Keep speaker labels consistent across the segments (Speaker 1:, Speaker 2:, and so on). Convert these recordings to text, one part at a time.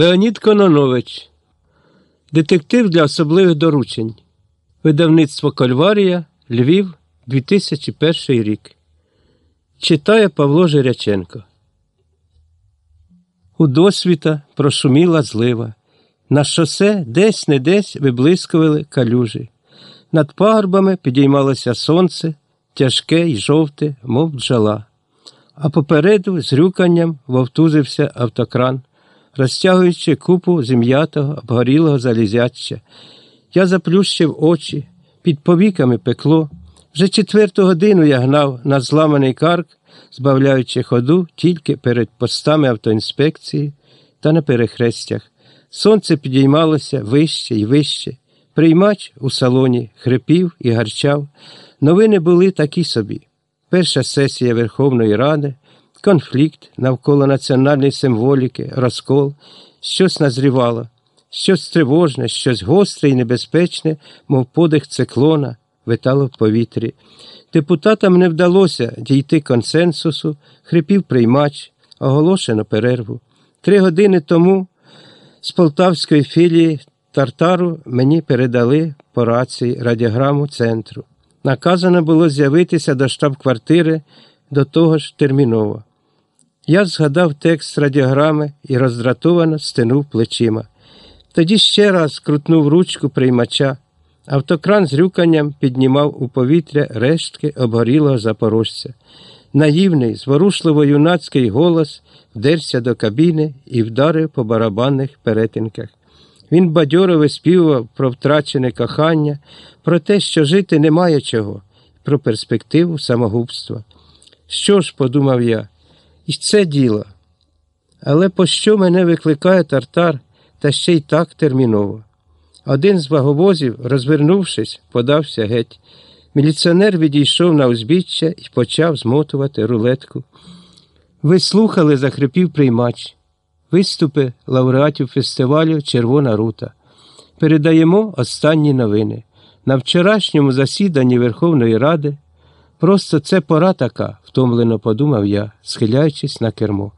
Speaker 1: Леонід Кононович. Детектив для особливих доручень. Видавництво Кольварія. Львів, 2001 рік. Читає Павло Жиряченко. У досвіта прошуміла злива. На шосе десь не десь виблискували калюжі. Над пагорбами підіймалося сонце, тяжке й жовте, мов бджола. А попереду з рюканням вовтузився автокран, розтягуючи купу зім'ятого, обгорілого залізяча. Я заплющив очі, під повіками пекло. Вже четверту годину я гнав на зламаний карк, збавляючи ходу тільки перед постами автоінспекції та на перехрестях. Сонце підіймалося вище і вище. Приймач у салоні хрипів і гарчав. Новини були такі собі. Перша сесія Верховної Ради, конфлікт навколо національної символіки, розкол, щось назрівало, щось тривожне, щось гостре і небезпечне, мов подих циклона, витало в повітрі. Депутатам не вдалося дійти консенсусу, хрипів приймач, оголошено перерву. Три години тому з полтавської філії Тартару мені передали по рації радіограму центру. Наказано було з'явитися до штаб-квартири до того ж терміново. Я згадав текст радіограми і роздратовано стенув плечима. Тоді ще раз крутнув ручку приймача. Автокран з рюканням піднімав у повітря рештки обгорілого запорожця. Наївний, зворушливо юнацький голос вдерся до кабіни і вдарив по барабанних перетинках. Він бадьоро виспівував про втрачене кохання, про те, що жити немає чого, про перспективу самогубства. Що ж, подумав я, і це діло. Але пощо мене викликає тартар, та ще й так терміново? Один з ваговозів, розвернувшись, подався геть. Міліціонер відійшов на узбіччя і почав змотувати рулетку. Ви слухали, захрипів приймач. Виступи лауреатів фестивалю Червона рута. Передаємо останні новини. На вчорашньому засіданні Верховної Ради просто це пора така, втомлено подумав я, схиляючись на кермо.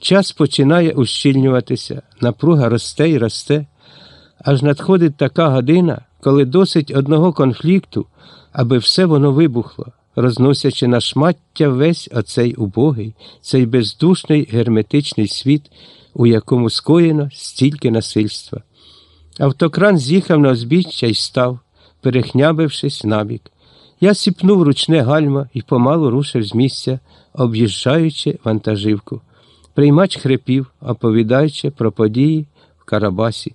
Speaker 1: Час починає ущільнюватися, напруга росте і росте. Аж надходить така година, коли досить одного конфлікту, аби все воно вибухло, розносячи на шмаття весь оцей убогий, цей бездушний герметичний світ, у якому скоєно стільки насильства. Автокран з'їхав на узбіччя і став, перехнябившись набік. Я сіпнув ручне гальмо і помалу рушив з місця, об'їжджаючи вантажівку. Приймач хрипів, оповідаючи про події в Карабасі.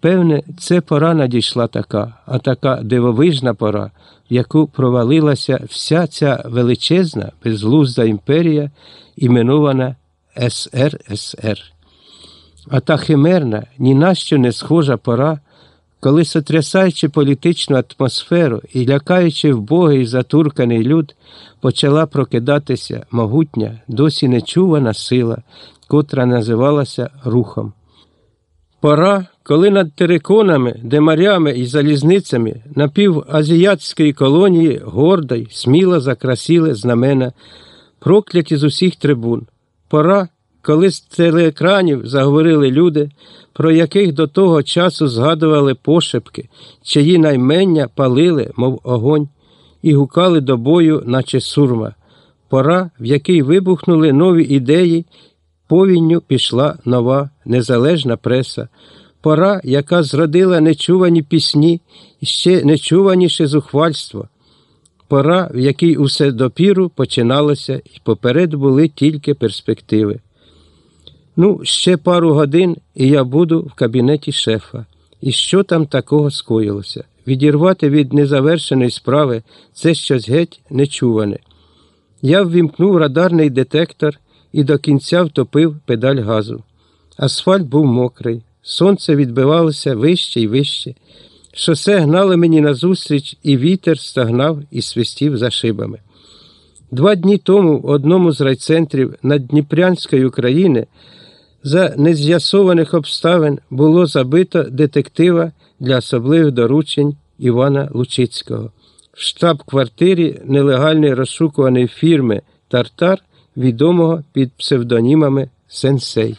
Speaker 1: Певне, це пора надійшла така, а така дивовижна пора, в яку провалилася вся ця величезна, безглузда імперія, іменована СРСР. А та химерна, ні на що не схожа пора, коли, сотрясаючи політичну атмосферу і лякаючи вбогий затурканий люд, почала прокидатися могутня, досі нечувана сила, котра називалася рухом. Пора, коли над териконами, демарями і залізницями напівазіатської колонії гордо й сміло закрасіли знамена, прокляті з усіх трибун. Пора, коли з телеекранів заговорили люди, про яких до того часу згадували пошепки, чиї наймення палили, мов огонь, і гукали до бою, наче сурма. Пора, в якій вибухнули нові ідеї повінню пішла нова незалежна преса, пора, яка зродила нечувані пісні і ще нечуваніше зухвальство, пора, в якій усе допіру починалося, і поперед були тільки перспективи. Ну, ще пару годин, і я буду в кабінеті шефа. І що там такого скоїлося? Відірвати від незавершеної справи це щось геть нечуване. Я ввімкнув радарний детектор і до кінця втопив педаль газу. Асфальт був мокрий, сонце відбивалося вище і вище. Шосе гнало мені назустріч, і вітер стагнав і свистів за шибами. Два дні тому в одному з райцентрів Наддніпрянської України за нез'ясованих обставин було забито детектива для особливих доручень Івана Лучицького. В штаб-квартирі нелегальної розшукуваної фірми Тартар відомого під псевдонімами Сенсей.